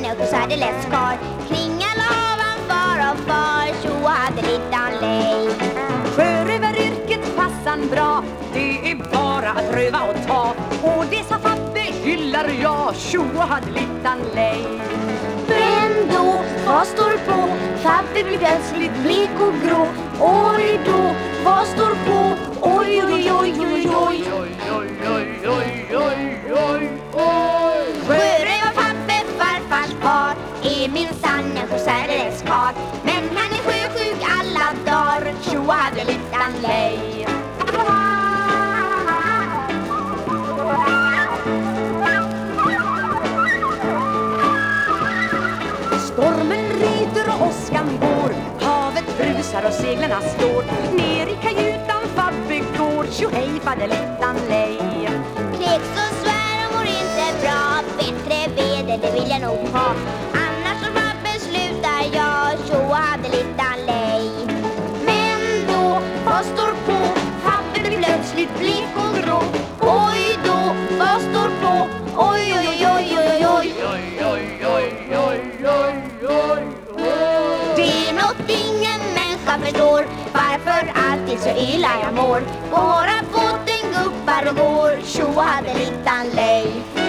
särdeles karl Kringala havan far och far Tjo hade littan lej. Sjörövaryrket passar bra Det är bara att röva och ta. Och det sa Fabbe hyllar jag Tjo hade littan lej. Men då, vad står på? Fabbe blir plötsligt blek och grå. Oj då, Är minsann en särdeles karl Men han är sjösjuk alla dagar. Tjo-adelittan-lej! Stormen ryter och åskan går. Havet brusar och seglarna står Ner i kajutan Fabbe går. Tjohej fadelittan lej Kräks och svär och mår inte bra. Bättre väder det vill jag nog ha. Alltid så illa jag mår På våra båten gubbar och går Tjo hade littan lej